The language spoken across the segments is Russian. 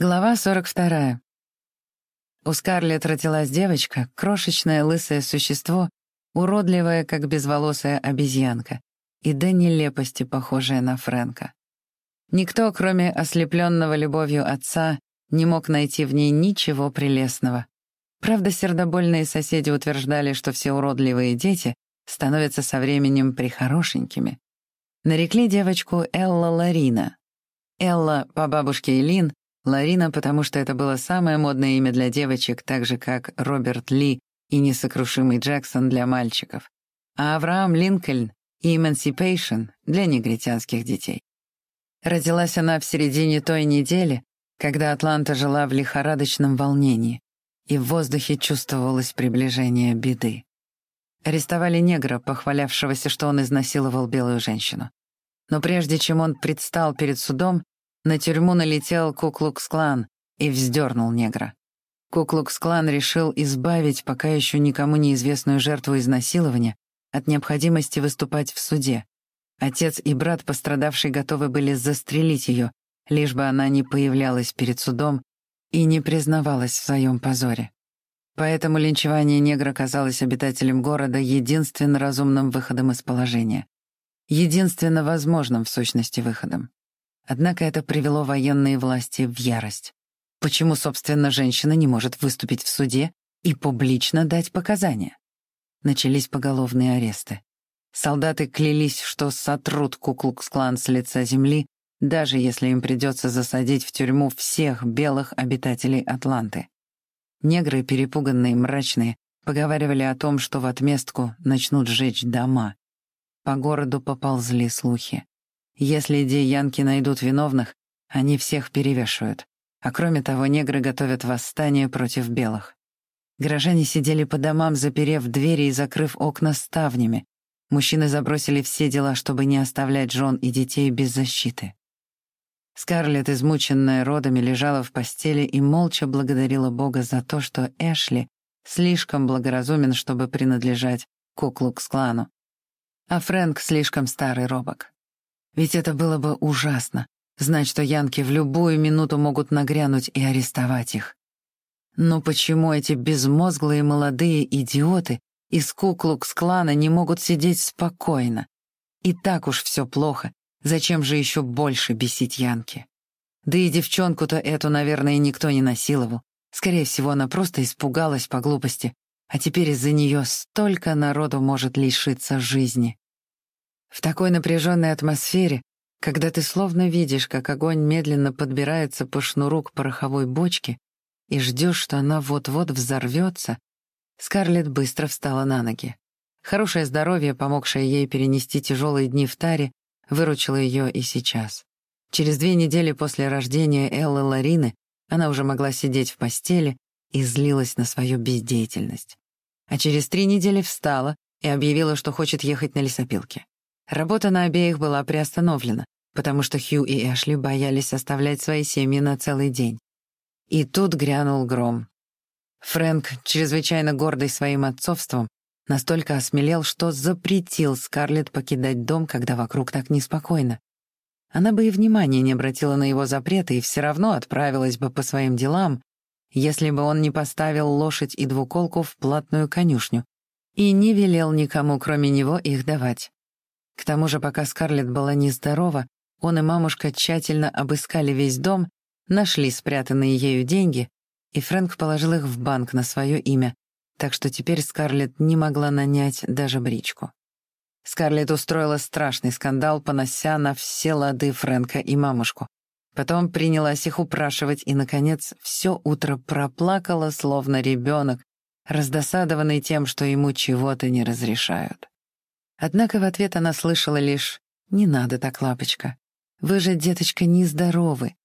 Глава 42. У Скарлетт родилась девочка, крошечное лысое существо, уродливое, как безволосая обезьянка, и до нелепости похожая на Фрэнка. Никто, кроме ослепленного любовью отца, не мог найти в ней ничего прелестного. Правда, сердобольные соседи утверждали, что все уродливые дети становятся со временем прихорошенькими. Нарекли девочку Элла Ларина. Элла по бабушке Элин Ларина, потому что это было самое модное имя для девочек, так же, как Роберт Ли и несокрушимый Джексон для мальчиков, а Авраам Линкольн и Emancipation для негритянских детей. Родилась она в середине той недели, когда Атланта жила в лихорадочном волнении, и в воздухе чувствовалось приближение беды. Арестовали негра, похвалявшегося, что он изнасиловал белую женщину. Но прежде чем он предстал перед судом, на тюрьму налетел Куклукс-клан и вздернул негра. Куклукс-клан решил избавить пока еще никому неизвестную жертву изнасилования от необходимости выступать в суде. Отец и брат пострадавшей готовы были застрелить ее, лишь бы она не появлялась перед судом и не признавалась в своем позоре. Поэтому линчевание негра казалось обитателям города единственно разумным выходом из положения. Единственно возможным, в сущности, выходом. Однако это привело военные власти в ярость. Почему, собственно, женщина не может выступить в суде и публично дать показания? Начались поголовные аресты. Солдаты клялись, что сотрут Куклукс-клан с лица земли, даже если им придется засадить в тюрьму всех белых обитателей Атланты. Негры, перепуганные, мрачные, поговаривали о том, что в отместку начнут сжечь дома. По городу поползли слухи. Если янки найдут виновных, они всех перевешивают. А кроме того, негры готовят восстание против белых. Горожане сидели по домам, заперев двери и закрыв окна ставнями. Мужчины забросили все дела, чтобы не оставлять жен и детей без защиты. Скарлетт, измученная родами, лежала в постели и молча благодарила Бога за то, что Эшли слишком благоразумен, чтобы принадлежать Куклукс-клану, а Фрэнк слишком старый робок. Ведь это было бы ужасно, знать, что янки в любую минуту могут нагрянуть и арестовать их. Но почему эти безмозглые молодые идиоты из Куклукс-клана не могут сидеть спокойно? И так уж все плохо, зачем же еще больше бесить янки? Да и девчонку-то эту, наверное, никто не насиловал. Скорее всего, она просто испугалась по глупости, а теперь из-за нее столько народу может лишиться жизни. В такой напряженной атмосфере, когда ты словно видишь, как огонь медленно подбирается по шнуру к пороховой бочке и ждешь, что она вот-вот взорвется, Скарлетт быстро встала на ноги. Хорошее здоровье, помогшее ей перенести тяжелые дни в таре, выручило ее и сейчас. Через две недели после рождения Эллы Ларины она уже могла сидеть в постели и злилась на свою бездеятельность. А через три недели встала и объявила, что хочет ехать на лесопилке. Работа на обеих была приостановлена, потому что Хью и Эшли боялись оставлять свои семьи на целый день. И тут грянул гром. Фрэнк, чрезвычайно гордый своим отцовством, настолько осмелел, что запретил Скарлетт покидать дом, когда вокруг так неспокойно. Она бы и внимания не обратила на его запреты и все равно отправилась бы по своим делам, если бы он не поставил лошадь и двуколку в платную конюшню и не велел никому, кроме него, их давать. К тому же, пока Скарлетт была нездорова, он и мамушка тщательно обыскали весь дом, нашли спрятанные ею деньги, и Фрэнк положил их в банк на свое имя, так что теперь Скарлетт не могла нанять даже бричку. Скарлетт устроила страшный скандал, понося на все лады Фрэнка и мамушку. Потом принялась их упрашивать и, наконец, все утро проплакала, словно ребенок, раздосадованный тем, что ему чего-то не разрешают. Однако в ответ она слышала лишь «Не надо так, лапочка. Вы же, деточка, нездоровы.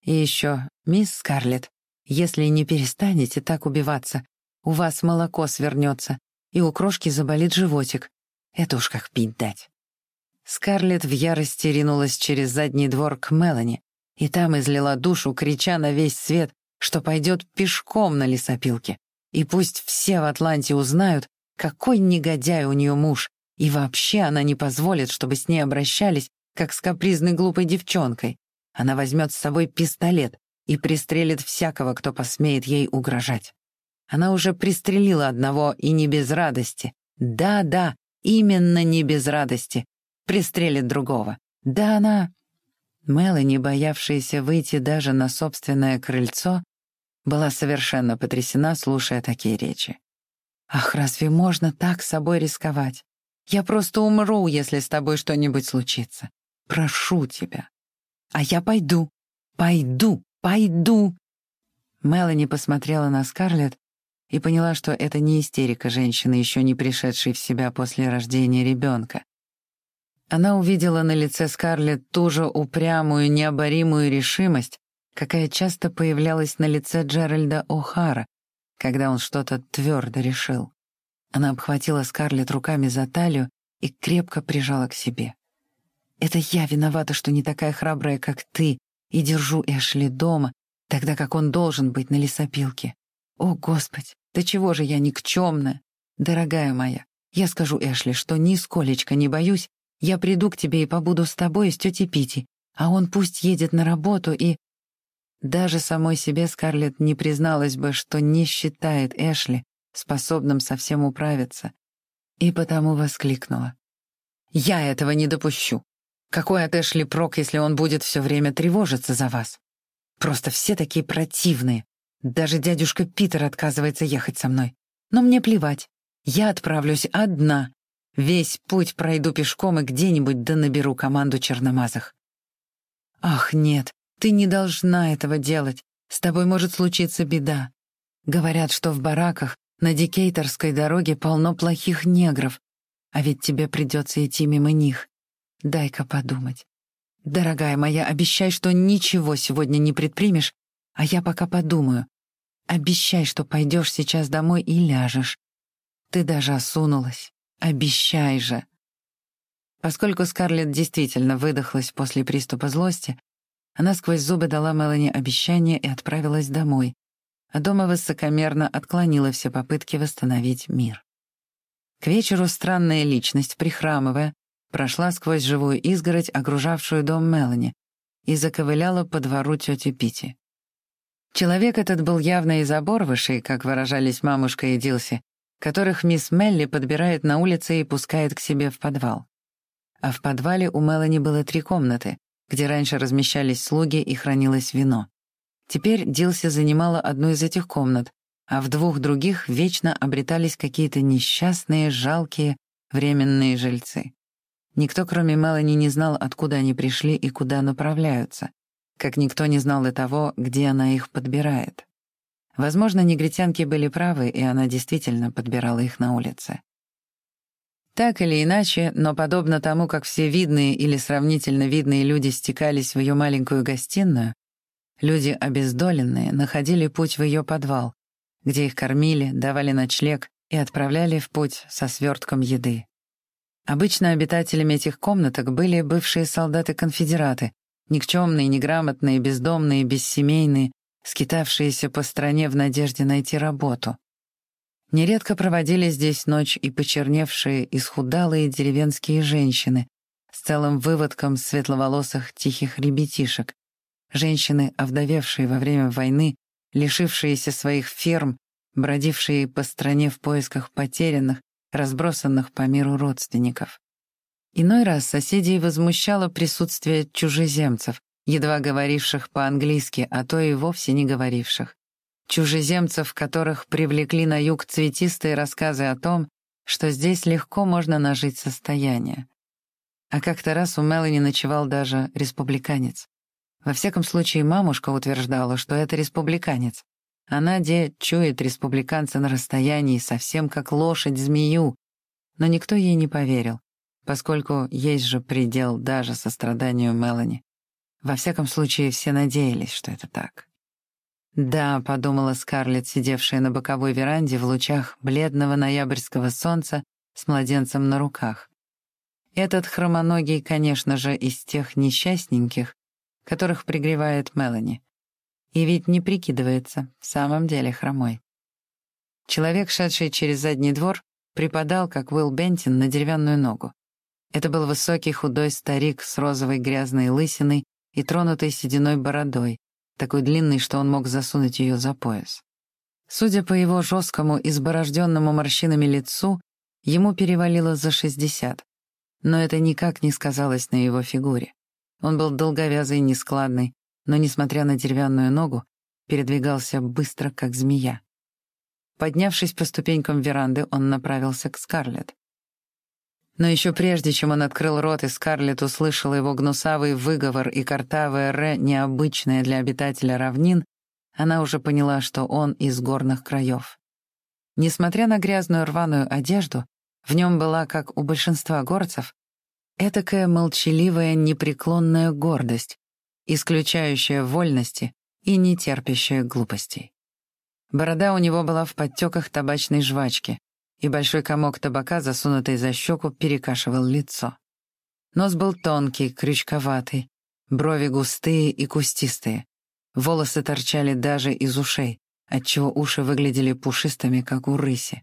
И еще, мисс Скарлетт, если не перестанете так убиваться, у вас молоко свернется, и у крошки заболит животик. Это уж как пить дать». Скарлетт в ярости ринулась через задний двор к Мелани, и там излила душу, крича на весь свет, что пойдет пешком на лесопилке. И пусть все в Атланте узнают, какой негодяй у нее муж, и вообще она не позволит, чтобы с ней обращались, как с капризной глупой девчонкой. Она возьмет с собой пистолет, и пристрелит всякого, кто посмеет ей угрожать. Она уже пристрелила одного и не без радости. Да-да, именно не без радости. Пристрелит другого. Да она... Мелани, боявшаяся выйти даже на собственное крыльцо, была совершенно потрясена, слушая такие речи. «Ах, разве можно так собой рисковать? Я просто умру, если с тобой что-нибудь случится. Прошу тебя. А я пойду, пойду, пойду!» Мелани посмотрела на Скарлетт и поняла, что это не истерика женщины, еще не пришедшей в себя после рождения ребенка. Она увидела на лице Скарлетт ту же упрямую, необоримую решимость, какая часто появлялась на лице Джеральда О'Хара, когда он что-то твердо решил. Она обхватила Скарлетт руками за талию и крепко прижала к себе. «Это я виновата, что не такая храбрая, как ты, и держу Эшли дома, тогда как он должен быть на лесопилке. О, Господь, да чего же я никчемная? Дорогая моя, я скажу Эшли, что нисколечко не боюсь я приду к тебе и побуду с тобой с тетей Пити, а он пусть едет на работу и...» Даже самой себе Скарлетт не призналась бы, что не считает Эшли способным совсем управиться, и потому воскликнула. «Я этого не допущу. Какой от Эшли прок, если он будет все время тревожиться за вас? Просто все такие противные. Даже дядюшка Питер отказывается ехать со мной. Но мне плевать. Я отправлюсь одна, Весь путь пройду пешком и где-нибудь да наберу команду черномазых. Ах, нет, ты не должна этого делать. С тобой может случиться беда. Говорят, что в бараках на Дикейторской дороге полно плохих негров, а ведь тебе придется идти мимо них. Дай-ка подумать. Дорогая моя, обещай, что ничего сегодня не предпримешь, а я пока подумаю. Обещай, что пойдешь сейчас домой и ляжешь. Ты даже осунулась. Обещай же!» Поскольку Скарлетт действительно выдохлась после приступа злости, она сквозь зубы дала Мелани обещание и отправилась домой, а дома высокомерно отклонила все попытки восстановить мир. К вечеру странная личность, прихрамывая, прошла сквозь живую изгородь, окружавшую дом Мелани, и заковыляла по двору тети Пити. Человек этот был явно из оборвышей, как выражались мамушка и Дилси, которых мисс Мелли подбирает на улице и пускает к себе в подвал. А в подвале у Мелани было три комнаты, где раньше размещались слуги и хранилось вино. Теперь Дилси занимала одну из этих комнат, а в двух других вечно обретались какие-то несчастные, жалкие, временные жильцы. Никто, кроме Мелани, не знал, откуда они пришли и куда направляются, как никто не знал и того, где она их подбирает. Возможно, негритянки были правы, и она действительно подбирала их на улице. Так или иначе, но подобно тому, как все видные или сравнительно видные люди стекались в ее маленькую гостиную, люди обездоленные находили путь в ее подвал, где их кормили, давали ночлег и отправляли в путь со свертком еды. Обычно обитателями этих комнаток были бывшие солдаты-конфедераты, никчемные, неграмотные, бездомные, бессемейные, скитавшиеся по стране в надежде найти работу. Нередко проводили здесь ночь и почерневшие, исхудалые деревенские женщины с целым выводком светловолосых тихих ребятишек, женщины, овдовевшие во время войны, лишившиеся своих ферм, бродившие по стране в поисках потерянных, разбросанных по миру родственников. Иной раз соседей возмущало присутствие чужеземцев, едва говоривших по-английски, а то и вовсе не говоривших. Чужеземцев, которых привлекли на юг цветистые рассказы о том, что здесь легко можно нажить состояние. А как-то раз у Мелани ночевал даже республиканец. Во всяком случае, мамушка утверждала, что это республиканец. Она, де, чует республиканца на расстоянии, совсем как лошадь змею. Но никто ей не поверил, поскольку есть же предел даже состраданию Мелани. Во всяком случае, все надеялись, что это так. «Да», — подумала Скарлетт, сидевшая на боковой веранде в лучах бледного ноябрьского солнца с младенцем на руках. Этот хромоногий, конечно же, из тех несчастненьких, которых пригревает Мелани. И ведь не прикидывается, в самом деле хромой. Человек, шедший через задний двор, припадал, как Уилл Бентин, на деревянную ногу. Это был высокий худой старик с розовой грязной лысиной и тронутой сединой бородой, такой длинный, что он мог засунуть ее за пояс. Судя по его жесткому, изборожденному морщинами лицу, ему перевалило за шестьдесят. Но это никак не сказалось на его фигуре. Он был долговязый и нескладный, но, несмотря на деревянную ногу, передвигался быстро, как змея. Поднявшись по ступенькам веранды, он направился к Скарлетт. Но еще прежде, чем он открыл рот, и Скарлетт услышала его гнусавый выговор и картавое «ре», необычное для обитателя равнин, она уже поняла, что он из горных краев. Несмотря на грязную рваную одежду, в нем была, как у большинства горцев, этакая молчаливая непреклонная гордость, исключающая вольности и не терпящая глупостей. Борода у него была в подтеках табачной жвачки, и большой комок табака, засунутый за щеку, перекашивал лицо. Нос был тонкий, крючковатый, брови густые и кустистые. Волосы торчали даже из ушей, отчего уши выглядели пушистыми, как у рыси.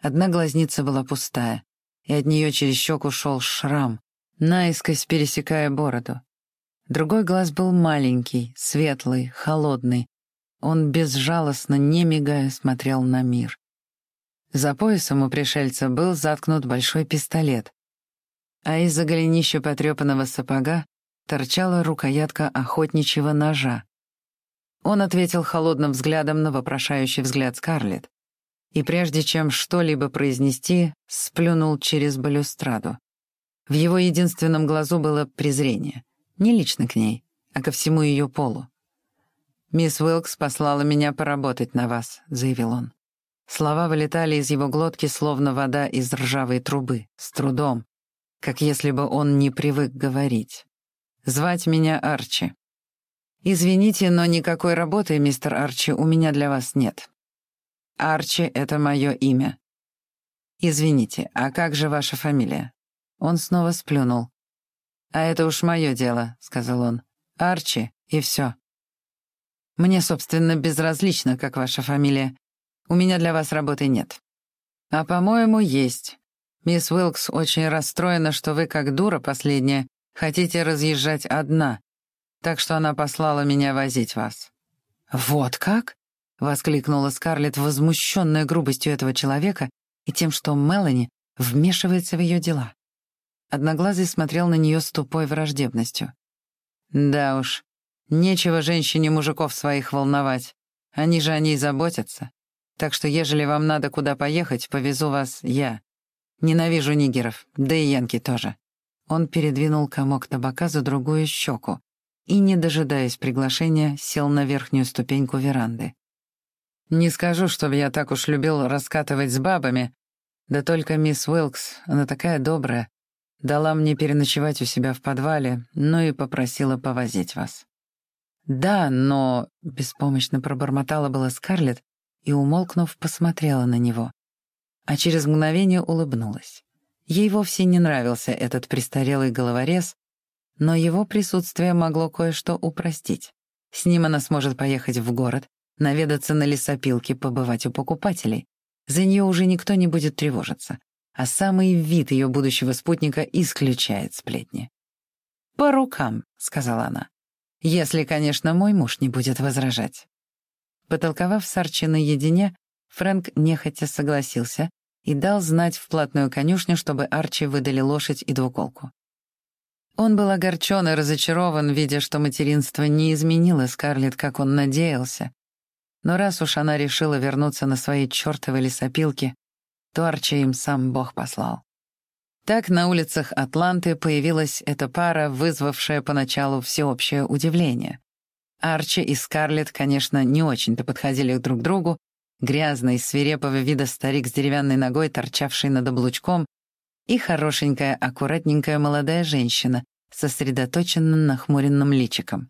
Одна глазница была пустая, и от нее через щеку шел шрам, наискось пересекая бороду. Другой глаз был маленький, светлый, холодный. Он безжалостно, не мигая, смотрел на мир. За поясом у пришельца был заткнут большой пистолет, а из-за голенища потрепанного сапога торчала рукоятка охотничьего ножа. Он ответил холодным взглядом на вопрошающий взгляд Скарлетт, и прежде чем что-либо произнести, сплюнул через балюстраду. В его единственном глазу было презрение. Не лично к ней, а ко всему ее полу. «Мисс Уилкс послала меня поработать на вас», — заявил он. Слова вылетали из его глотки, словно вода из ржавой трубы, с трудом, как если бы он не привык говорить. «Звать меня Арчи». «Извините, но никакой работы, мистер Арчи, у меня для вас нет. Арчи — это мое имя». «Извините, а как же ваша фамилия?» Он снова сплюнул. «А это уж мое дело», — сказал он. «Арчи, и все. Мне, собственно, безразлично, как ваша фамилия. У меня для вас работы нет. А, по-моему, есть. Мисс Уилкс очень расстроена, что вы, как дура последняя, хотите разъезжать одна, так что она послала меня возить вас». «Вот как?» — воскликнула Скарлетт, возмущенная грубостью этого человека и тем, что Мелани вмешивается в ее дела. Одноглазый смотрел на нее с тупой враждебностью. «Да уж, нечего женщине мужиков своих волновать. Они же о ней заботятся. Так что, ежели вам надо куда поехать, повезу вас я. Ненавижу нигеров, да и янки тоже». Он передвинул комок табака за другую щеку и, не дожидаясь приглашения, сел на верхнюю ступеньку веранды. «Не скажу, чтобы я так уж любил раскатывать с бабами, да только мисс Уилкс, она такая добрая, дала мне переночевать у себя в подвале, ну и попросила повозить вас». «Да, но...» — беспомощно пробормотала была Скарлетт, и, умолкнув, посмотрела на него. А через мгновение улыбнулась. Ей вовсе не нравился этот престарелый головорез, но его присутствие могло кое-что упростить. С ним она сможет поехать в город, наведаться на лесопилке, побывать у покупателей. За нее уже никто не будет тревожиться, а самый вид ее будущего спутника исключает сплетни. «По рукам», — сказала она. «Если, конечно, мой муж не будет возражать». Потолковав с Арчи наедине, Фрэнк нехотя согласился и дал знать в платную конюшню, чтобы Арчи выдали лошадь и двуколку. Он был огорчен и разочарован, видя, что материнство не изменило Скарлетт, как он надеялся. Но раз уж она решила вернуться на свои чертовы лесопилки, то Арчи им сам Бог послал. Так на улицах Атланты появилась эта пара, вызвавшая поначалу всеобщее удивление. Арчи и Скарлетт, конечно, не очень-то подходили друг к другу. Грязный, свирепого вида старик с деревянной ногой, торчавший над облучком, и хорошенькая, аккуратненькая молодая женщина, сосредоточенно нахмуренным личиком.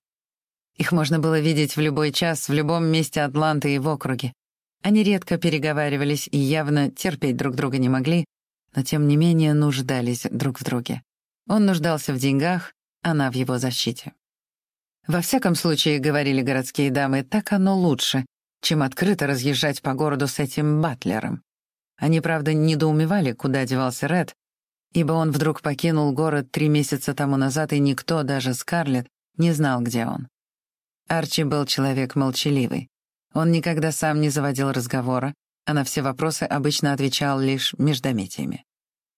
Их можно было видеть в любой час, в любом месте Атланты и в округе. Они редко переговаривались и явно терпеть друг друга не могли, но тем не менее нуждались друг в друге. Он нуждался в деньгах, она в его защите. Во всяком случае, говорили городские дамы, так оно лучше, чем открыто разъезжать по городу с этим батлером. Они, правда, недоумевали, куда девался Ред, ибо он вдруг покинул город три месяца тому назад, и никто, даже Скарлетт, не знал, где он. Арчи был человек молчаливый. Он никогда сам не заводил разговора, а на все вопросы обычно отвечал лишь междометиями.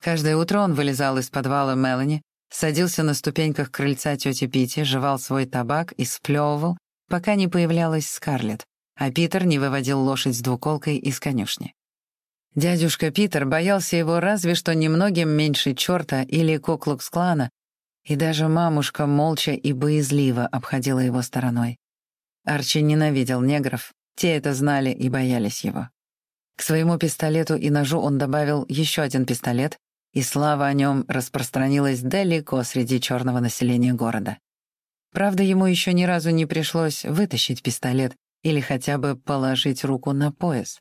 Каждое утро он вылезал из подвала Мелани, садился на ступеньках крыльца тети Пити, жевал свой табак и сплевывал, пока не появлялась Скарлетт, а Питер не выводил лошадь с двуколкой из конюшни. Дядюшка Питер боялся его разве что немногим меньше черта или Коклукс-клана, и даже мамушка молча и боязливо обходила его стороной. Арчи ненавидел негров, те это знали и боялись его. К своему пистолету и ножу он добавил еще один пистолет, и слава о нем распространилась далеко среди черного населения города. Правда, ему еще ни разу не пришлось вытащить пистолет или хотя бы положить руку на пояс.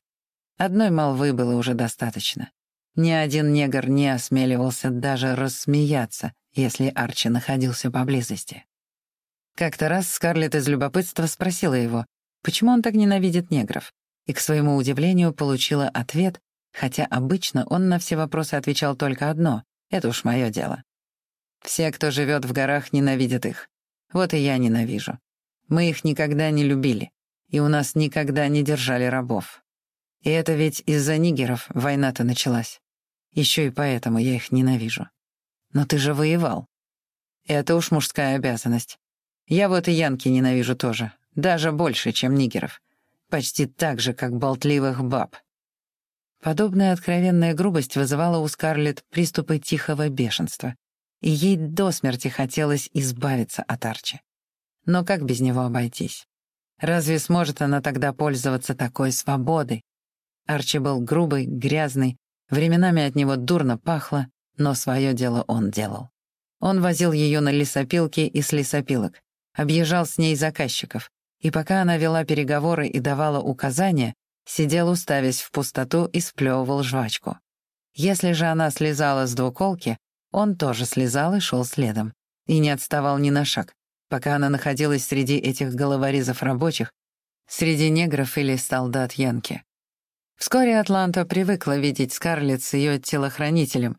Одной молвы было уже достаточно. Ни один негр не осмеливался даже рассмеяться, если Арчи находился поблизости. Как-то раз Скарлетт из любопытства спросила его, почему он так ненавидит негров, и, к своему удивлению, получила ответ, хотя обычно он на все вопросы отвечал только одно — это уж мое дело. Все, кто живет в горах, ненавидят их. Вот и я ненавижу. Мы их никогда не любили, и у нас никогда не держали рабов. И это ведь из-за нигеров война-то началась. Еще и поэтому я их ненавижу. Но ты же воевал. Это уж мужская обязанность. Я вот и янки ненавижу тоже, даже больше, чем нигеров. Почти так же, как болтливых баб. Подобная откровенная грубость вызывала у Скарлетт приступы тихого бешенства, и ей до смерти хотелось избавиться от Арчи. Но как без него обойтись? Разве сможет она тогда пользоваться такой свободой? Арчи был грубый, грязный, временами от него дурно пахло, но свое дело он делал. Он возил ее на лесопилки и с лесопилок, объезжал с ней заказчиков, и пока она вела переговоры и давала указания, сидел уставясь в пустоту и сплевывал жвачку. Если же она слезала с двуколки, он тоже слезал и шел следом, и не отставал ни на шаг, пока она находилась среди этих головорезов рабочих, среди негров или солдат Янки. Вскоре Атланта привыкла видеть Скарлетт с ее телохранителем,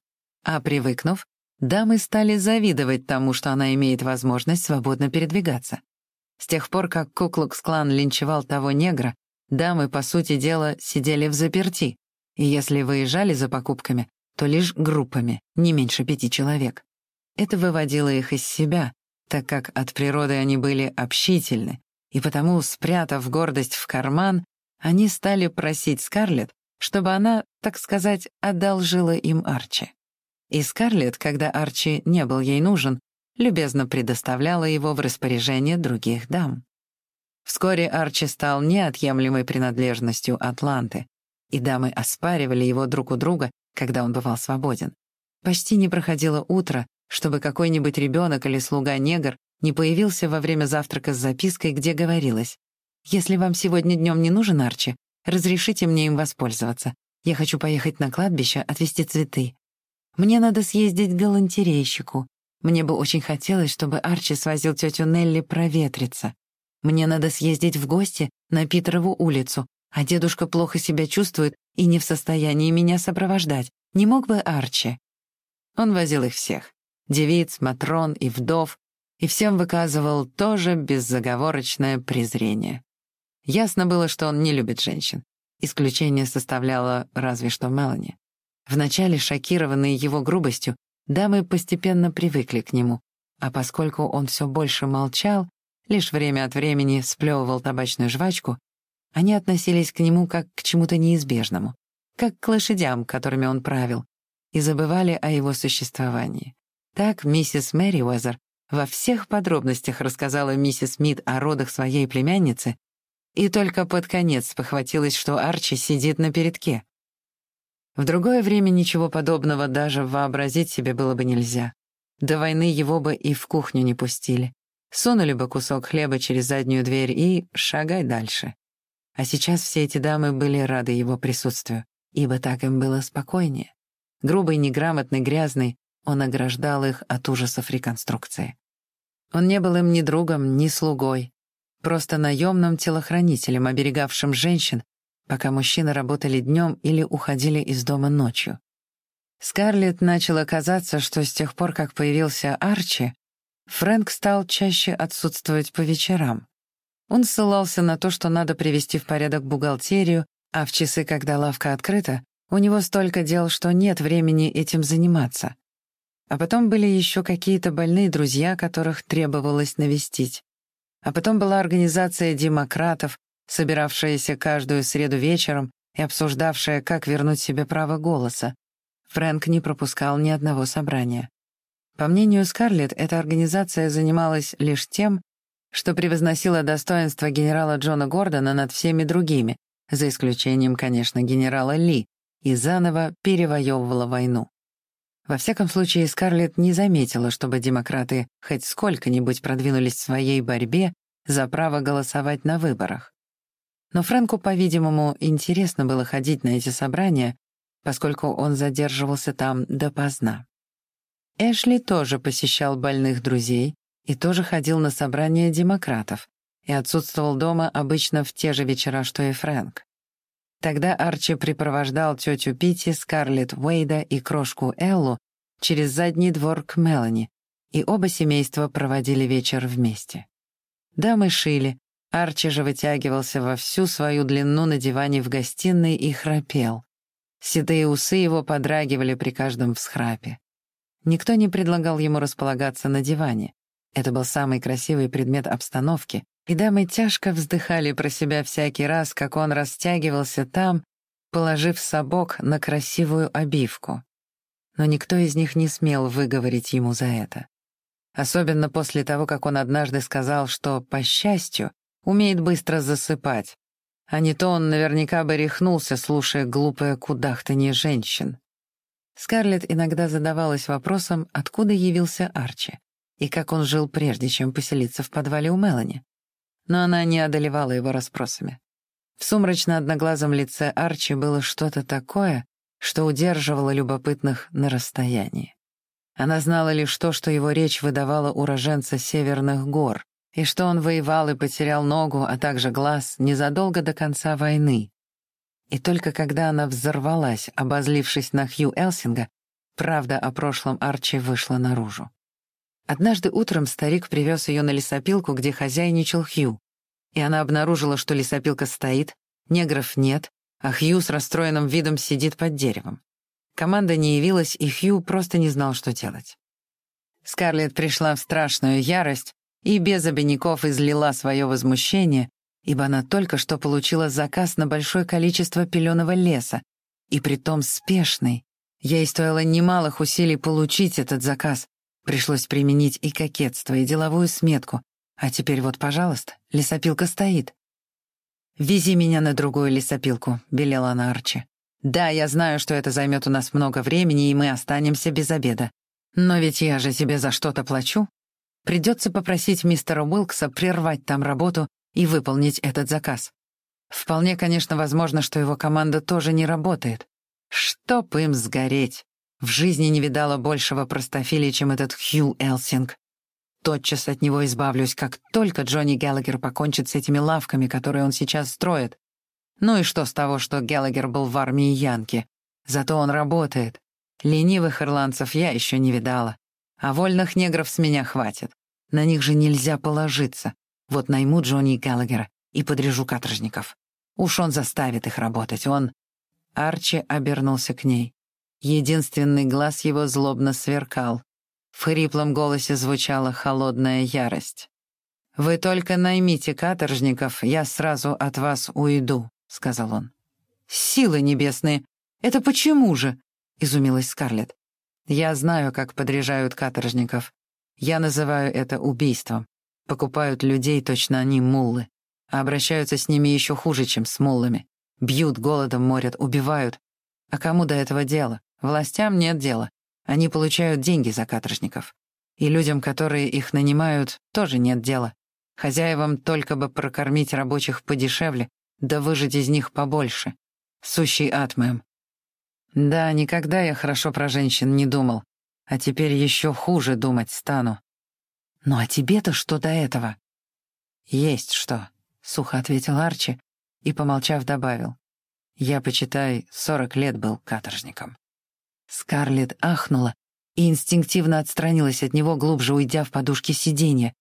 а привыкнув, дамы стали завидовать тому, что она имеет возможность свободно передвигаться. С тех пор, как Куклукс-клан линчевал того негра, дамы, по сути дела, сидели в заперти, и если выезжали за покупками, то лишь группами, не меньше пяти человек. Это выводило их из себя, так как от природы они были общительны, и потому, спрятав гордость в карман, они стали просить Скарлетт, чтобы она, так сказать, одолжила им Арчи. И Скарлетт, когда Арчи не был ей нужен, любезно предоставляла его в распоряжение других дам. Вскоре Арчи стал неотъемлемой принадлежностью Атланты, и дамы оспаривали его друг у друга, когда он бывал свободен. Почти не проходило утро, чтобы какой-нибудь ребенок или слуга-негр не появился во время завтрака с запиской, где говорилось «Если вам сегодня днем не нужен Арчи, разрешите мне им воспользоваться. Я хочу поехать на кладбище, отвезти цветы. Мне надо съездить к галантерейщику. Мне бы очень хотелось, чтобы Арчи свозил тетю Нелли проветриться. Мне надо съездить в гости на Питерову улицу, а дедушка плохо себя чувствует и не в состоянии меня сопровождать. Не мог бы Арчи?» Он возил их всех — девиц, матрон и вдов, и всем выказывал тоже беззаговорочное презрение. Ясно было, что он не любит женщин. Исключение составляла разве что Мелани. Вначале, шокированные его грубостью, дамы постепенно привыкли к нему, а поскольку он все больше молчал, лишь время от времени сплевывал табачную жвачку, они относились к нему как к чему-то неизбежному, как к лошадям, которыми он правил, и забывали о его существовании. Так миссис Мэри Уэзер во всех подробностях рассказала миссис Смит о родах своей племянницы и только под конец похватилась, что Арчи сидит на передке. В другое время ничего подобного даже вообразить себе было бы нельзя. До войны его бы и в кухню не пустили. Сунули бы кусок хлеба через заднюю дверь и шагай дальше. А сейчас все эти дамы были рады его присутствию, ибо так им было спокойнее. Грубый, неграмотный, грязный, он ограждал их от ужасов реконструкции. Он не был им ни другом, ни слугой, просто наемным телохранителем, оберегавшим женщин, пока мужчины работали днем или уходили из дома ночью. Скарлетт начала казаться, что с тех пор, как появился Арчи, Фрэнк стал чаще отсутствовать по вечерам. Он ссылался на то, что надо привести в порядок бухгалтерию, а в часы, когда лавка открыта, у него столько дел, что нет времени этим заниматься. А потом были еще какие-то больные друзья, которых требовалось навестить. А потом была организация демократов, собиравшаяся каждую среду вечером и обсуждавшая, как вернуть себе право голоса. Фрэнк не пропускал ни одного собрания. По мнению Скарлетт, эта организация занималась лишь тем, что превозносила достоинство генерала Джона Гордона над всеми другими, за исключением, конечно, генерала Ли, и заново перевоевывала войну. Во всяком случае, Скарлетт не заметила, чтобы демократы хоть сколько-нибудь продвинулись в своей борьбе за право голосовать на выборах. Но Фрэнку, по-видимому, интересно было ходить на эти собрания, поскольку он задерживался там допоздна. Эшли тоже посещал больных друзей и тоже ходил на собрания демократов и отсутствовал дома обычно в те же вечера, что и Фрэнк. Тогда Арчи припровождал тетю Пити, Скарлетт Уэйда и крошку Эллу через задний двор к Мелани, и оба семейства проводили вечер вместе. Дамы шили, Арчи же вытягивался во всю свою длину на диване в гостиной и храпел. Седые усы его подрагивали при каждом всхрапе. Никто не предлагал ему располагаться на диване. Это был самый красивый предмет обстановки, и дамы тяжко вздыхали про себя всякий раз, как он растягивался там, положив сапог на красивую обивку. Но никто из них не смел выговорить ему за это. Особенно после того, как он однажды сказал, что, по счастью, умеет быстро засыпать, а не то он наверняка бы рехнулся, слушая глупое кудахтанье женщин. Скарлетт иногда задавалась вопросом, откуда явился Арчи, и как он жил прежде, чем поселиться в подвале у Мелани но она не одолевала его расспросами. В сумрачно-одноглазом лице Арчи было что-то такое, что удерживало любопытных на расстоянии. Она знала лишь то, что его речь выдавала уроженца северных гор, и что он воевал и потерял ногу, а также глаз незадолго до конца войны. И только когда она взорвалась, обозлившись на Хью Элсинга, правда о прошлом Арчи вышла наружу. Однажды утром старик привез ее на лесопилку, где хозяйничал Хью, и она обнаружила, что лесопилка стоит, негров нет, а Хью с расстроенным видом сидит под деревом. Команда не явилась, и Хью просто не знал, что делать. Скарлетт пришла в страшную ярость и без обиняков излила свое возмущение, ибо она только что получила заказ на большое количество пеленого леса, и притом спешный. Ей стоило немалых усилий получить этот заказ, Пришлось применить и кокетство, и деловую сметку. А теперь вот, пожалуйста, лесопилка стоит. «Вези меня на другую лесопилку», — велела она Арчи. «Да, я знаю, что это займет у нас много времени, и мы останемся без обеда. Но ведь я же тебе за что-то плачу. Придется попросить мистера Уилкса прервать там работу и выполнить этот заказ. Вполне, конечно, возможно, что его команда тоже не работает. Чтоб им сгореть. В жизни не видала большего простофилия, чем этот Хью Элсинг. Тотчас от него избавлюсь, как только Джонни Геллагер покончит с этими лавками, которые он сейчас строит. Ну и что с того, что Геллагер был в армии Янки? Зато он работает. Ленивых ирландцев я еще не видала. А вольных негров с меня хватит. На них же нельзя положиться. Вот найму Джонни Геллагера и подрежу каторжников. Уж он заставит их работать, он...» Арчи обернулся к ней. Единственный глаз его злобно сверкал. В хриплом голосе звучала холодная ярость. «Вы только наймите каторжников, я сразу от вас уйду», — сказал он. «Силы небесные! Это почему же?» — изумилась Скарлетт. «Я знаю, как подряжают каторжников. Я называю это убийством. Покупают людей, точно они муллы. А обращаются с ними еще хуже, чем с муллами. Бьют, голодом морят, убивают. А кому до этого дело? Властям нет дела. Они получают деньги за каторжников. И людям, которые их нанимают, тоже нет дела. Хозяевам только бы прокормить рабочих подешевле, да выжать из них побольше. Сущий ад, мэм. Да, никогда я хорошо про женщин не думал. А теперь еще хуже думать стану. Ну а тебе-то что до этого? Есть что, — сухо ответил Арчи и, помолчав, добавил. Я, почитай, сорок лет был каторжником. Скарлетт ахнула и инстинктивно отстранилась от него, глубже уйдя в подушки сиденья.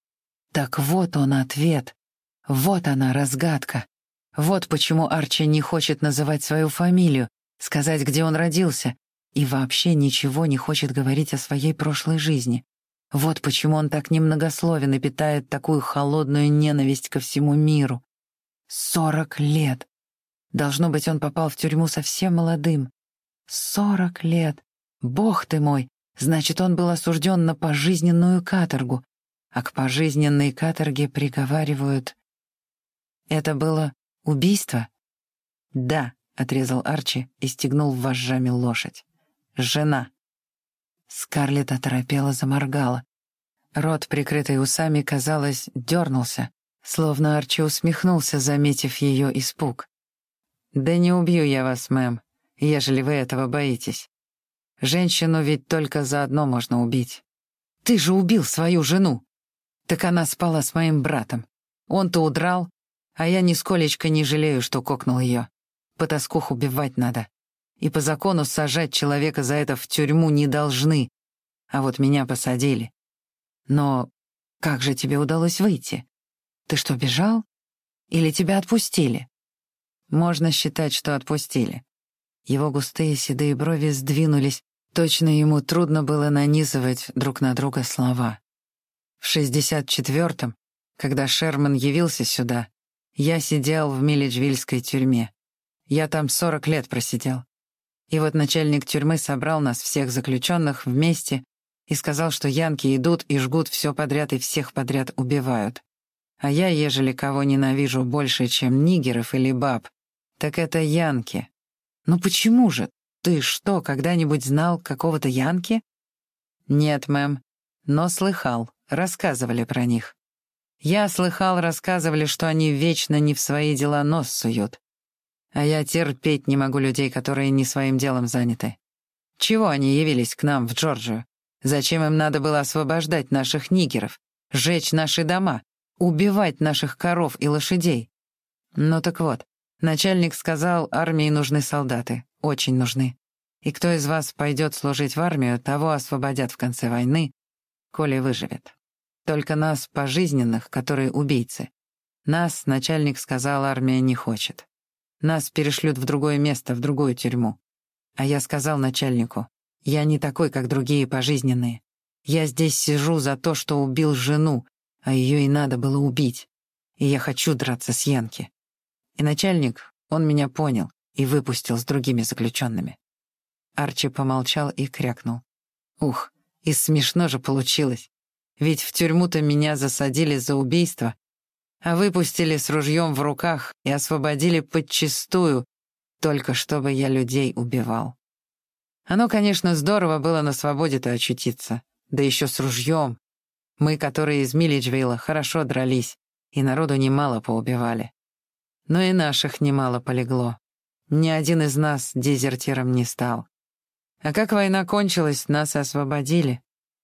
Так вот он ответ. Вот она, разгадка. Вот почему Арчи не хочет называть свою фамилию, сказать, где он родился, и вообще ничего не хочет говорить о своей прошлой жизни. Вот почему он так немногословен и питает такую холодную ненависть ко всему миру. Сорок лет. Должно быть, он попал в тюрьму совсем молодым. Сорок лет. Бог ты мой! Значит, он был осужден на пожизненную каторгу, а к пожизненной каторге приговаривают... Это было убийство? Да, — отрезал Арчи и стегнул вожжами лошадь. Жена. Скарлетт оторопела, заморгала. Рот, прикрытый усами, казалось, дернулся, словно Арчи усмехнулся, заметив ее испуг. «Да не убью я вас, мэм, ежели вы этого боитесь. Женщину ведь только заодно можно убить. Ты же убил свою жену!» Так она спала с моим братом. Он-то удрал, а я нисколечко не жалею, что кокнул ее. Потаскух убивать надо. И по закону сажать человека за это в тюрьму не должны. А вот меня посадили. Но как же тебе удалось выйти? Ты что, бежал? Или тебя отпустили? Можно считать, что отпустили. Его густые седые брови сдвинулись, точно ему трудно было нанизывать друг на друга слова. В 64-м, когда Шерман явился сюда, я сидел в Милиджвильской тюрьме. Я там 40 лет просидел. И вот начальник тюрьмы собрал нас, всех заключенных, вместе и сказал, что янки идут и жгут все подряд и всех подряд убивают. А я, ежели кого ненавижу больше, чем нигеров или баб, так это янки. Ну почему же? Ты что, когда-нибудь знал какого-то янки? Нет, мэм, но слыхал. Рассказывали про них. Я слыхал, рассказывали, что они вечно не в свои дела нос суют. А я терпеть не могу людей, которые не своим делом заняты. Чего они явились к нам в Джорджию? Зачем им надо было освобождать наших нигеров, жечь наши дома, убивать наших коров и лошадей? Ну так вот, начальник сказал, армии нужны солдаты, очень нужны. И кто из вас пойдет служить в армию, того освободят в конце войны, коли выживет. Только нас, пожизненных, которые убийцы. Нас, начальник сказал, армия не хочет. Нас перешлют в другое место, в другую тюрьму. А я сказал начальнику, я не такой, как другие пожизненные. Я здесь сижу за то, что убил жену, а ее и надо было убить. И я хочу драться с Янки. И начальник, он меня понял и выпустил с другими заключенными. Арчи помолчал и крякнул. Ух, и смешно же получилось. Ведь в тюрьму-то меня засадили за убийство, выпустили с ружьем в руках и освободили подчистую, только чтобы я людей убивал. Оно, конечно, здорово было на свободе-то очутиться, да еще с ружьем. Мы, которые из Миллиджвилла, хорошо дрались, и народу немало поубивали. Но и наших немало полегло. Ни один из нас дезертиром не стал. А как война кончилась, нас освободили.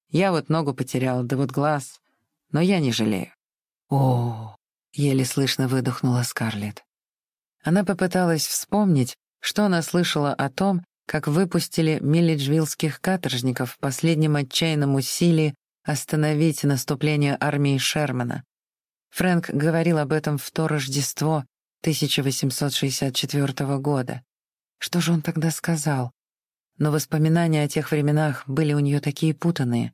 Я вот ногу потеряла, да вот глаз. Но я не жалею. О, еле слышно выдохнула Скарлетт. Она попыталась вспомнить, что она слышала о том, как выпустили миллиджвиллских каторжников в последнем отчаянном усилии остановить наступление армии Шермана. Фрэнк говорил об этом в то Рождество 1864 года. Что же он тогда сказал? Но воспоминания о тех временах были у нее такие путанные.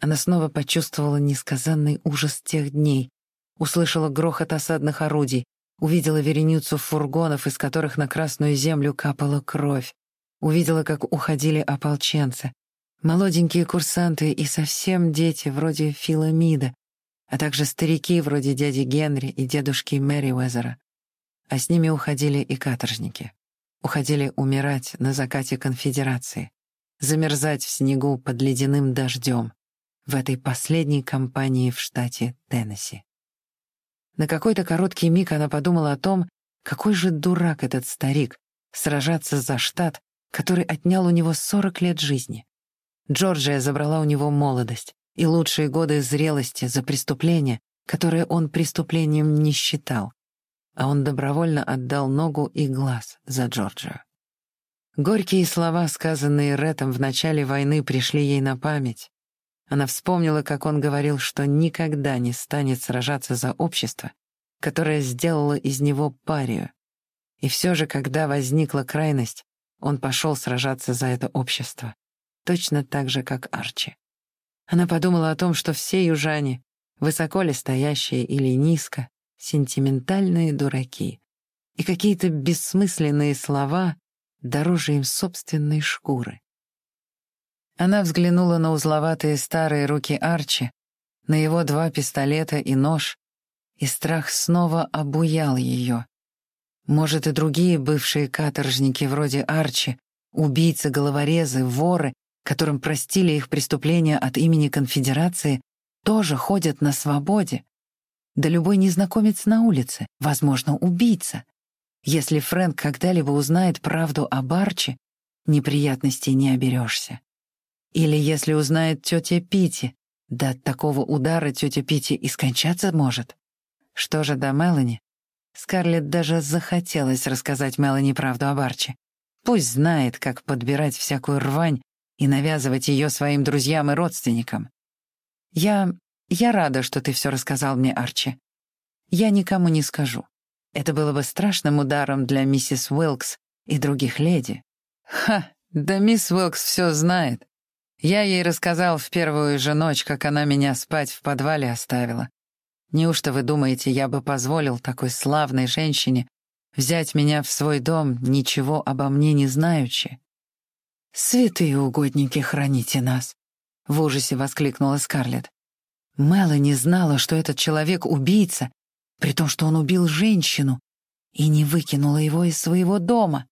Она снова почувствовала несказанный ужас тех дней, услышала грохот осадных орудий, увидела вереницу фургонов, из которых на Красную Землю капала кровь, увидела, как уходили ополченцы, молоденькие курсанты и совсем дети вроде Фила Мида, а также старики вроде дяди Генри и дедушки Мэри Уэзера. А с ними уходили и каторжники. Уходили умирать на закате конфедерации, замерзать в снегу под ледяным дождем, в этой последней кампании в штате Теннесси. На какой-то короткий миг она подумала о том, какой же дурак этот старик, сражаться за штат, который отнял у него 40 лет жизни. Джорджия забрала у него молодость и лучшие годы зрелости за преступление, которое он преступлением не считал, а он добровольно отдал ногу и глаз за Джорджию. Горькие слова, сказанные Рэтом в начале войны, пришли ей на память, она вспомнила, как он говорил, что никогда не станет сражаться за общество, которая сделала из него парию. И все же, когда возникла крайность, он пошел сражаться за это общество. Точно так же, как Арчи. Она подумала о том, что все южане, высоко ли стоящие или низко, сентиментальные дураки. И какие-то бессмысленные слова дороже им собственной шкуры. Она взглянула на узловатые старые руки Арчи, на его два пистолета и нож, и страх снова обуял ее. Может, и другие бывшие каторжники вроде Арчи, убийцы, головорезы, воры, которым простили их преступления от имени конфедерации, тоже ходят на свободе. Да любой незнакомец на улице, возможно, убийца. Если Фрэнк когда-либо узнает правду об Арчи, неприятностей не оберешься. Или если узнает тетя Пити, да от такого удара тетя Пити и скончаться может. Что же до Мелани? Скарлетт даже захотелось рассказать Мелани правду об Арчи. Пусть знает, как подбирать всякую рвань и навязывать ее своим друзьям и родственникам. Я... я рада, что ты все рассказал мне, Арчи. Я никому не скажу. Это было бы страшным ударом для миссис Уилкс и других леди. Ха, да мисс Уилкс все знает. Я ей рассказал в первую же ночь, как она меня спать в подвале оставила. Неужто вы думаете, я бы позволил такой славной женщине взять меня в свой дом, ничего обо мне не знаючи? «Святые угодники, храните нас!» — в ужасе воскликнула Скарлетт. Мелани знала, что этот человек — убийца, при том, что он убил женщину, и не выкинула его из своего дома.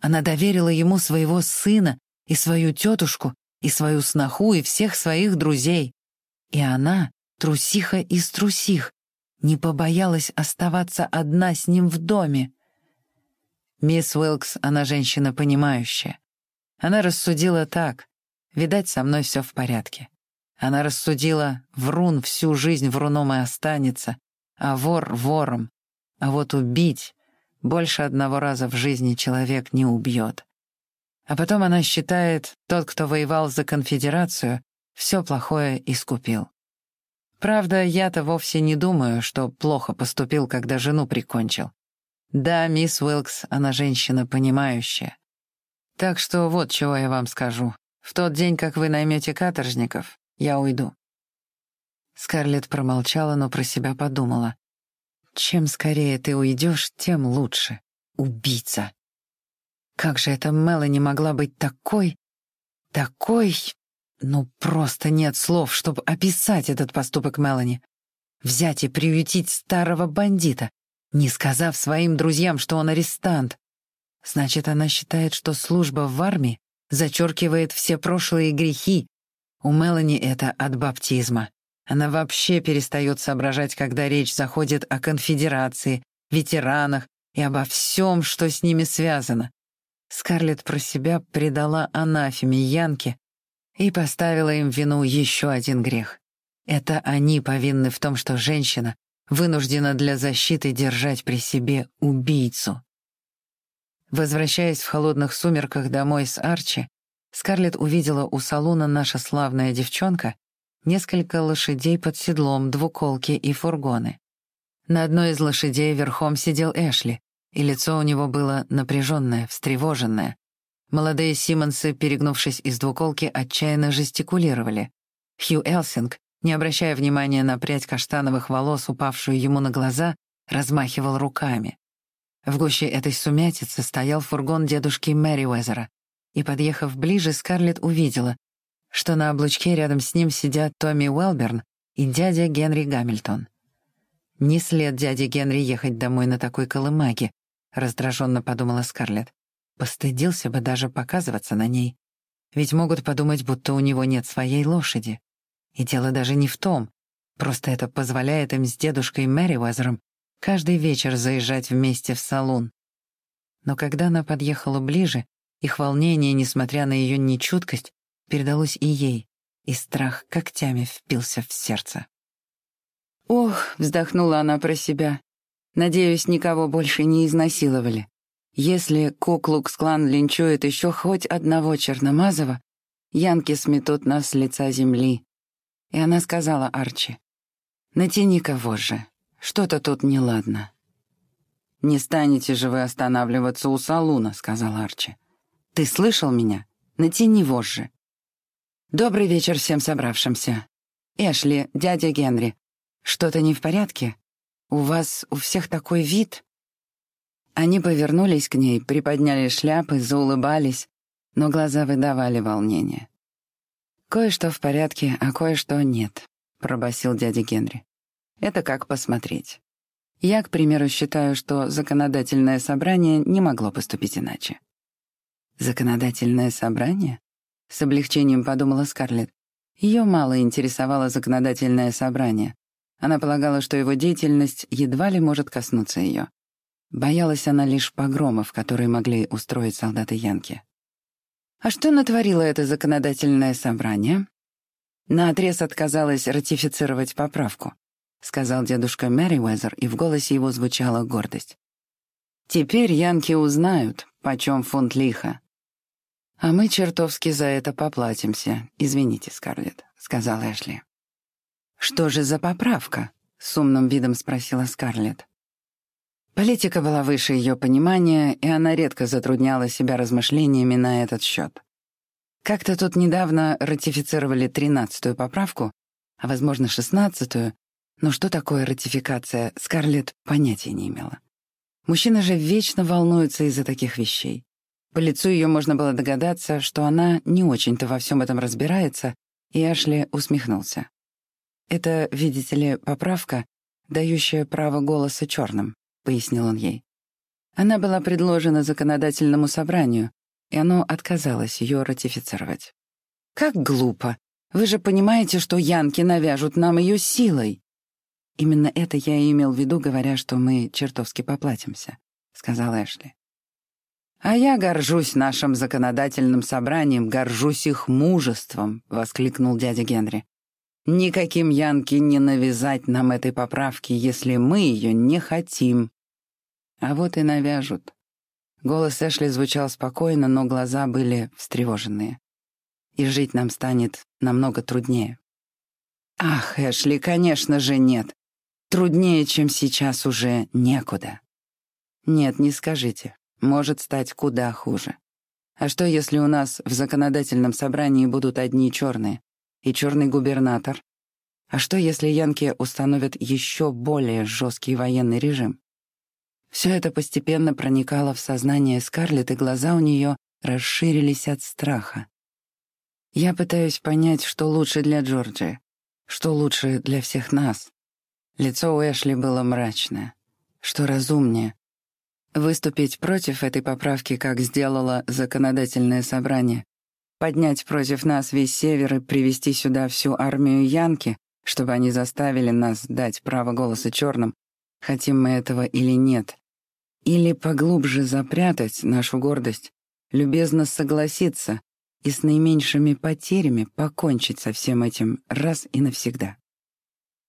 Она доверила ему своего сына и свою тетушку, и свою сноху, и всех своих друзей. И она трусиха из трусих, не побоялась оставаться одна с ним в доме. Мисс Уилкс, она женщина понимающая. Она рассудила так. Видать, со мной все в порядке. Она рассудила, врун всю жизнь вруном и останется, а вор вором. А вот убить больше одного раза в жизни человек не убьет. А потом она считает, тот, кто воевал за конфедерацию, все плохое искупил. Правда, я-то вовсе не думаю, что плохо поступил, когда жену прикончил. Да, мисс Уилкс, она женщина понимающая. Так что вот чего я вам скажу. В тот день, как вы наймете каторжников, я уйду». Скарлетт промолчала, но про себя подумала. «Чем скорее ты уйдешь, тем лучше. Убийца. Как же эта Мелани могла быть такой... такой... Ну, просто нет слов, чтобы описать этот поступок Мелани. Взять и приютить старого бандита, не сказав своим друзьям, что он арестант. Значит, она считает, что служба в армии зачеркивает все прошлые грехи. У Мелани это от баптизма. Она вообще перестает соображать, когда речь заходит о конфедерации, ветеранах и обо всем, что с ними связано. Скарлетт про себя предала анафеме Янке и поставила им вину еще один грех. Это они повинны в том, что женщина вынуждена для защиты держать при себе убийцу. Возвращаясь в холодных сумерках домой с Арчи, Скарлетт увидела у салуна наша славная девчонка несколько лошадей под седлом, двуколки и фургоны. На одной из лошадей верхом сидел Эшли, и лицо у него было напряженное, встревоженное. Молодые Симмонсы, перегнувшись из двуколки, отчаянно жестикулировали. Хью Элсинг, не обращая внимания на прядь каштановых волос, упавшую ему на глаза, размахивал руками. В гуще этой сумятицы стоял фургон дедушки Мэри Уэзера, и, подъехав ближе, Скарлетт увидела, что на облучке рядом с ним сидят Томми Уэлберн и дядя Генри Гамильтон. «Не след дяде Генри ехать домой на такой колымаге», — раздраженно подумала Скарлетт. Постыдился бы даже показываться на ней. Ведь могут подумать, будто у него нет своей лошади. И дело даже не в том. Просто это позволяет им с дедушкой Мэри Уэзером каждый вечер заезжать вместе в салон. Но когда она подъехала ближе, их волнение, несмотря на ее нечуткость, передалось и ей, и страх когтями впился в сердце. «Ох», — вздохнула она про себя, — «надеюсь, никого больше не изнасиловали. Если Куклукс-клан линчует еще хоть одного Черномазова, янки сметут нас с лица земли». И она сказала Арчи, «Натяни-ка вожжи. Что-то тут неладно». «Не станете же вы останавливаться у салуна», — сказал Арчи. «Ты слышал меня? Натяни вожжи». «Добрый вечер всем собравшимся. Эшли, дядя Генри, что-то не в порядке? У вас у всех такой вид?» Они повернулись к ней, приподняли шляпы, заулыбались, но глаза выдавали волнение. «Кое-что в порядке, а кое-что нет», — пробасил дядя Генри. «Это как посмотреть. Я, к примеру, считаю, что законодательное собрание не могло поступить иначе». «Законодательное собрание?» — с облегчением подумала Скарлетт. Ее мало интересовало законодательное собрание. Она полагала, что его деятельность едва ли может коснуться ее. Боялась она лишь погромов, которые могли устроить солдаты Янки. А что натворило это законодательное собрание? Наотрез отказалась ратифицировать поправку, сказал дедушка Мэриуэзер, и в голосе его звучала гордость. Теперь янки узнают, почем фунт лиха. А мы чертовски за это поплатимся. Извините, Скарлетт, сказал Эшли. Что же за поправка? с умным видом спросила Скарлетт. Политика была выше ее понимания, и она редко затрудняла себя размышлениями на этот счет. Как-то тут недавно ратифицировали тринадцатую поправку, а, возможно, шестнадцатую, но что такое ратификация, Скарлетт понятия не имела. Мужчины же вечно волнуются из-за таких вещей. По лицу ее можно было догадаться, что она не очень-то во всем этом разбирается, и Ашли усмехнулся. Это, видите ли, поправка, дающая право голоса черным. — пояснил он ей. Она была предложена законодательному собранию, и оно отказалось ее ратифицировать. «Как глупо! Вы же понимаете, что янки навяжут нам ее силой!» «Именно это я и имел в виду, говоря, что мы чертовски поплатимся», — сказал Эшли. «А я горжусь нашим законодательным собранием, горжусь их мужеством», — воскликнул дядя Генри. Никаким Янки не навязать нам этой поправки, если мы ее не хотим. А вот и навяжут. Голос Эшли звучал спокойно, но глаза были встревоженные. И жить нам станет намного труднее. Ах, Эшли, конечно же, нет. Труднее, чем сейчас, уже некуда. Нет, не скажите. Может стать куда хуже. А что, если у нас в законодательном собрании будут одни черные? И черный губернатор. А что, если янки установят еще более жесткий военный режим? Все это постепенно проникало в сознание Скарлетт, и глаза у нее расширились от страха. Я пытаюсь понять, что лучше для Джорджии, что лучше для всех нас. Лицо у Эшли было мрачное. Что разумнее? Выступить против этой поправки, как сделало законодательное собрание, поднять против нас весь север и привести сюда всю армию Янки, чтобы они заставили нас дать право голоса черным, хотим мы этого или нет. Или поглубже запрятать нашу гордость, любезно согласиться и с наименьшими потерями покончить со всем этим раз и навсегда.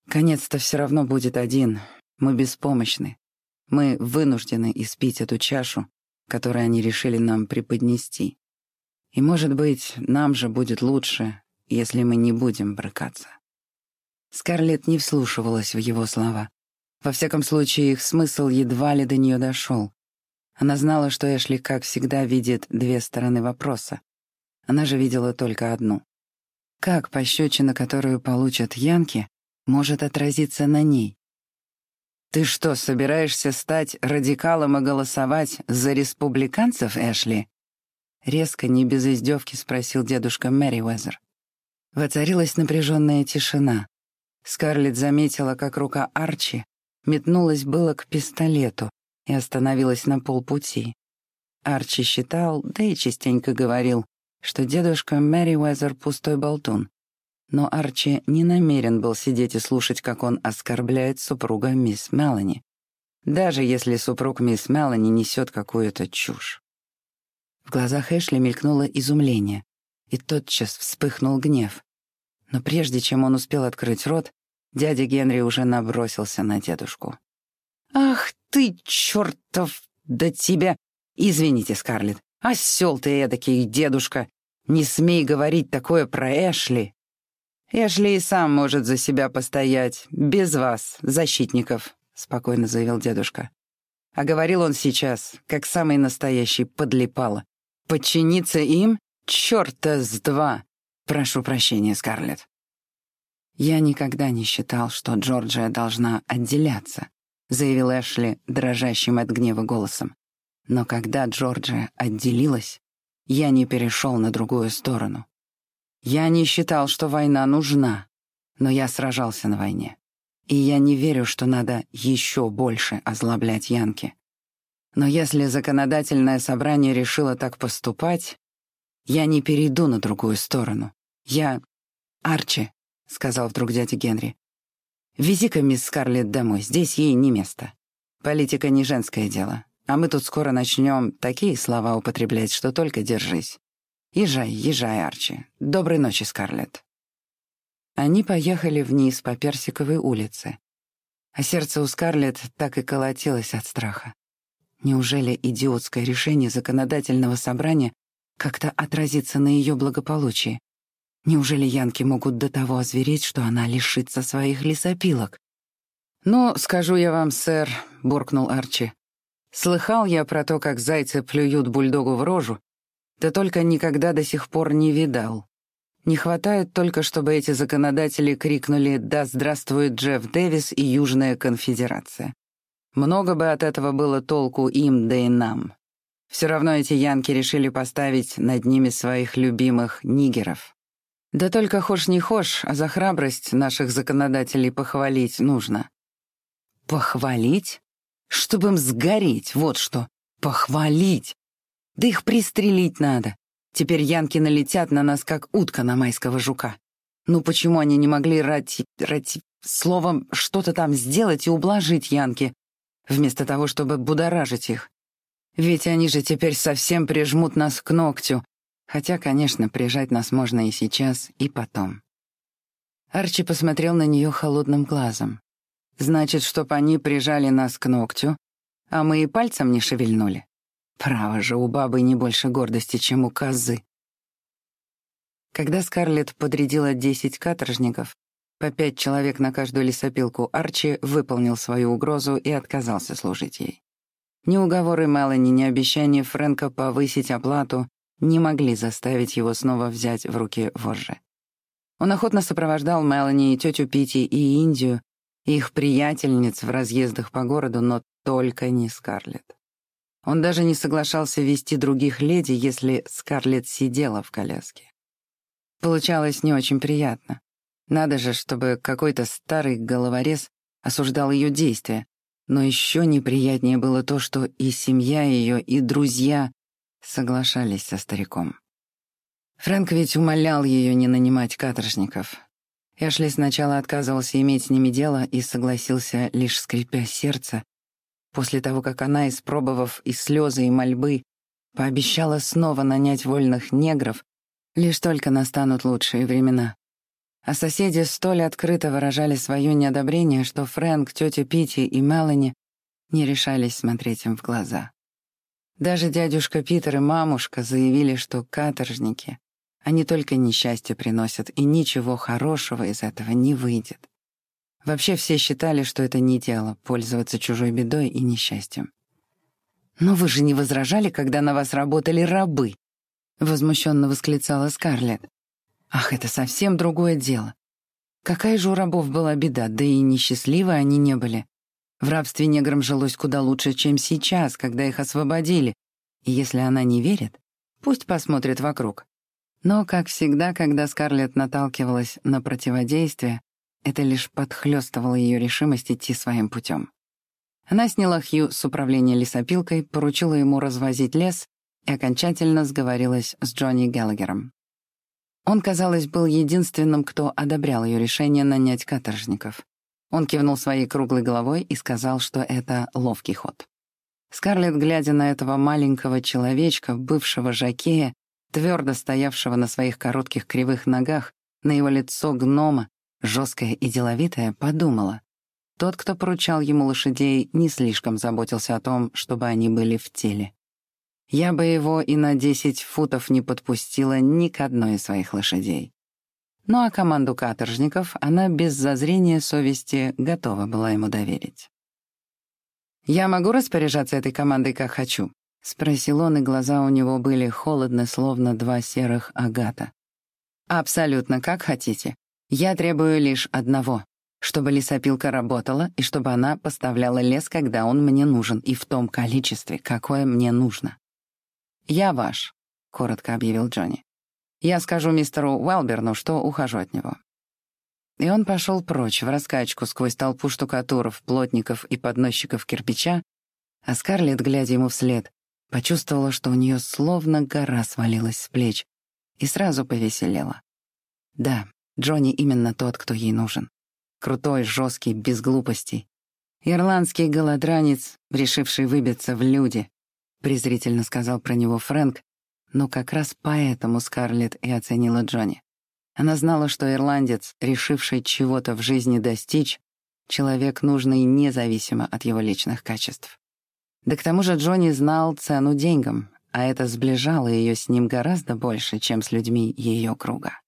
Конец-то все равно будет один. Мы беспомощны. Мы вынуждены испить эту чашу, которую они решили нам преподнести. И, может быть, нам же будет лучше, если мы не будем брыкаться. Скарлетт не вслушивалась в его слова. Во всяком случае, их смысл едва ли до нее дошел. Она знала, что Эшли, как всегда, видит две стороны вопроса. Она же видела только одну. Как пощечина, которую получат Янки, может отразиться на ней? «Ты что, собираешься стать радикалом и голосовать за республиканцев, Эшли?» Резко, не без издевки, спросил дедушка Мэри Уэзер. Воцарилась напряженная тишина. Скарлетт заметила, как рука Арчи метнулась было к пистолету и остановилась на полпути. Арчи считал, да и частенько говорил, что дедушка Мэри Уэзер пустой болтун. Но Арчи не намерен был сидеть и слушать, как он оскорбляет супруга мисс Мелани, даже если супруг мисс Мелани несет какую-то чушь. В глазах Эшли мелькнуло изумление, и тотчас вспыхнул гнев. Но прежде чем он успел открыть рот, дядя Генри уже набросился на дедушку. «Ах ты, чертов, да тебя! Извините, Скарлетт, осел ты эдакий, дедушка! Не смей говорить такое про Эшли!» «Эшли и сам может за себя постоять, без вас, защитников», спокойно заявил дедушка. А говорил он сейчас, как самый настоящий подлипало. Подчиниться им? Чёрта с два! Прошу прощения, Скарлетт. Я никогда не считал, что Джорджия должна отделяться, заявил Эшли дрожащим от гнева голосом. Но когда Джорджия отделилась, я не перешел на другую сторону. Я не считал, что война нужна, но я сражался на войне. И я не верю, что надо еще больше озлоблять Янки. Но если законодательное собрание решило так поступать, я не перейду на другую сторону. Я... Арчи, — сказал вдруг дядя Генри. «Вези-ка мисс Скарлетт домой, здесь ей не место. Политика не женское дело, а мы тут скоро начнем такие слова употреблять, что только держись. Езжай, езжай, Арчи. Доброй ночи, Скарлетт». Они поехали вниз по Персиковой улице, а сердце у Скарлетт так и колотилось от страха. Неужели идиотское решение законодательного собрания как-то отразится на ее благополучии? Неужели янки могут до того озвереть, что она лишится своих лесопилок? «Ну, скажу я вам, сэр», — буркнул Арчи. «Слыхал я про то, как зайцы плюют бульдогу в рожу, да только никогда до сих пор не видал. Не хватает только, чтобы эти законодатели крикнули «Да здравствует Джефф Дэвис и Южная конфедерация». Много бы от этого было толку им, да и нам. Все равно эти янки решили поставить над ними своих любимых нигеров. Да только хошь не хошь, а за храбрость наших законодателей похвалить нужно. Похвалить? Чтобы им сгореть, вот что. Похвалить. Да их пристрелить надо. Теперь янки налетят на нас, как утка на майского жука. Ну почему они не могли рати... рати... словом, что-то там сделать и ублажить янки, вместо того, чтобы будоражить их? Ведь они же теперь совсем прижмут нас к ногтю, Хотя, конечно, прижать нас можно и сейчас, и потом. Арчи посмотрел на нее холодным глазом. «Значит, чтоб они прижали нас к ногтю, а мы и пальцем не шевельнули? Право же, у бабы не больше гордости, чем у козы». Когда Скарлетт подрядила десять каторжников, по пять человек на каждую лесопилку, Арчи выполнил свою угрозу и отказался служить ей. Ни уговоры Мелани, ни обещание Фрэнка повысить оплату не могли заставить его снова взять в руки вожжи. Он охотно сопровождал Мелани и тетю Пити и Индию, их приятельниц в разъездах по городу, но только не Скарлетт. Он даже не соглашался вести других леди, если Скарлетт сидела в коляске. Получалось не очень приятно. Надо же, чтобы какой-то старый головорез осуждал ее действия. Но еще неприятнее было то, что и семья ее, и друзья соглашались со стариком. Фрэнк ведь умолял ее не нанимать каторжников. Эшли сначала отказывался иметь с ними дело и согласился, лишь скрипя сердце, после того, как она, испробовав и слезы, и мольбы, пообещала снова нанять вольных негров, лишь только настанут лучшие времена. А соседи столь открыто выражали свое неодобрение, что Фрэнк, тетя Пити и Мелани не решались смотреть им в глаза. Даже дядюшка Питер и мамушка заявили, что каторжники, они только несчастье приносят, и ничего хорошего из этого не выйдет. Вообще все считали, что это не дело — пользоваться чужой бедой и несчастьем. «Но вы же не возражали, когда на вас работали рабы?» — возмущенно восклицала Скарлетт. «Ах, это совсем другое дело. Какая же у рабов была беда, да и несчастливы они не были. В рабстве неграм жилось куда лучше, чем сейчас, когда их освободили. И если она не верит, пусть посмотрит вокруг. Но, как всегда, когда Скарлетт наталкивалась на противодействие, это лишь подхлёстывало ее решимость идти своим путем. Она сняла Хью с управления лесопилкой, поручила ему развозить лес и окончательно сговорилась с Джонни Геллагером. Он, казалось, был единственным, кто одобрял ее решение нанять каторжников. Он кивнул своей круглой головой и сказал, что это ловкий ход. Скарлетт, глядя на этого маленького человечка, бывшего жакея, твердо стоявшего на своих коротких кривых ногах, на его лицо гнома, жесткое и деловитое, подумала. Тот, кто поручал ему лошадей, не слишком заботился о том, чтобы они были в теле. Я бы его и на десять футов не подпустила ни к одной из своих лошадей. Ну а команду каторжников она без зазрения совести готова была ему доверить. «Я могу распоряжаться этой командой, как хочу?» — спросил он, и глаза у него были холодны, словно два серых агата. «Абсолютно, как хотите. Я требую лишь одного — чтобы лесопилка работала и чтобы она поставляла лес, когда он мне нужен, и в том количестве, какое мне нужно». «Я ваш», — коротко объявил Джонни. «Я скажу мистеру Уэлберну, что ухожу от него». И он пошел прочь, в раскачку, сквозь толпу штукатуров, плотников и подносчиков кирпича, а Скарлетт, глядя ему вслед, Почувствовала, что у нее словно гора свалилась с плеч, и сразу повеселела. Да, Джонни именно тот, кто ей нужен. Крутой, жесткий, без глупостей. Ирландский голодранец, решивший выбиться в люди, презрительно сказал про него Фрэнк, но как раз поэтому Скарлетт и оценила Джонни. Она знала, что ирландец, решивший чего-то в жизни достичь, человек нужный независимо от его личных качеств. Да к тому же Джонни знал цену деньгам, а это сближало ее с ним гораздо больше, чем с людьми ее круга.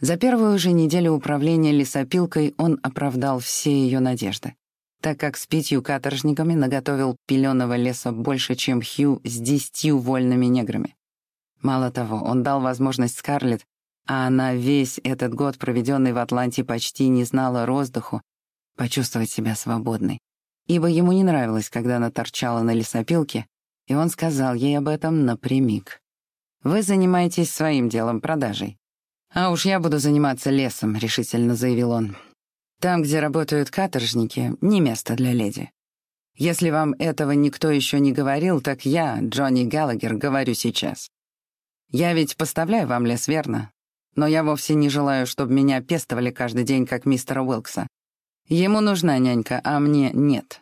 За первую же неделю управления лесопилкой он оправдал все ее надежды, так как с пятью каторжниками наготовил пеленого леса больше, чем Хью с десятью вольными неграми. Мало того, он дал возможность Скарлетт, а она весь этот год, проведенный в Атланте, почти не знала роздыху, почувствовать себя свободной, ибо ему не нравилось, когда она торчала на лесопилке, и он сказал ей об этом напрямик. «Вы занимаетесь своим делом, продажей. А уж я буду заниматься лесом», — решительно заявил он. «Там, где работают каторжники, не место для леди. Если вам этого никто еще не говорил, так я, Джонни Галлагер, говорю сейчас. Я ведь поставляю вам лес, верно? Но я вовсе не желаю, чтобы меня пестовали каждый день, как мистера Уилкса. Ему нужна нянька, а мне нет.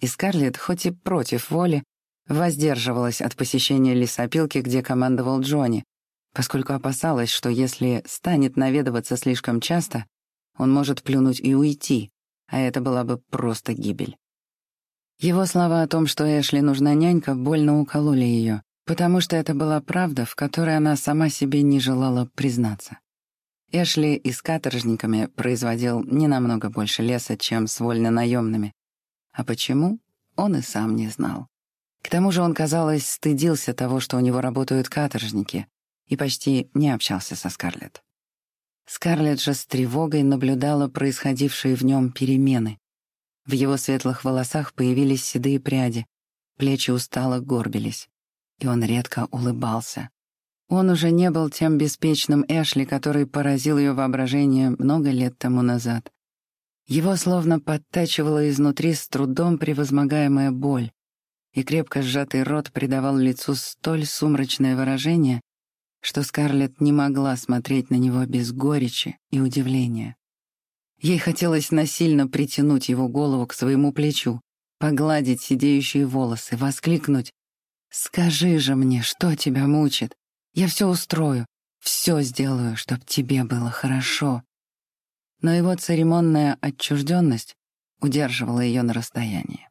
И Скарлетт, хоть и против воли, воздерживалась от посещения лесопилки, где командовал Джонни, поскольку опасалась, что если станет наведываться слишком часто, он может плюнуть и уйти, а это была бы просто гибель. Его слова о том, что Эшли нужна нянька, больно укололи ее, потому что это была правда, в которой она сама себе не желала признаться. Эшли и с каторжниками производил не намного больше леса, чем с вольно-наемными. А почему, он и сам не знал. К тому же он, казалось, стыдился того, что у него работают каторжники, и почти не общался со Скарлетт. Скарлетт же с тревогой наблюдала происходившие в нем перемены. В его светлых волосах появились седые пряди, плечи устало горбились, и он редко улыбался. Он уже не был тем беспечным Эшли, который поразил ее воображение много лет тому назад. Его словно подтачивала изнутри с трудом превозмогаемая боль, и крепко сжатый рот придавал лицу столь сумрачное выражение, что Скарлетт не могла смотреть на него без горечи и удивления. Ей хотелось насильно притянуть его голову к своему плечу, погладить сидеющие волосы, воскликнуть «Скажи же мне, что тебя мучит? Я все устрою, все сделаю, чтоб тебе было хорошо. Но его церемонная отчужденность удерживала ее на расстоянии.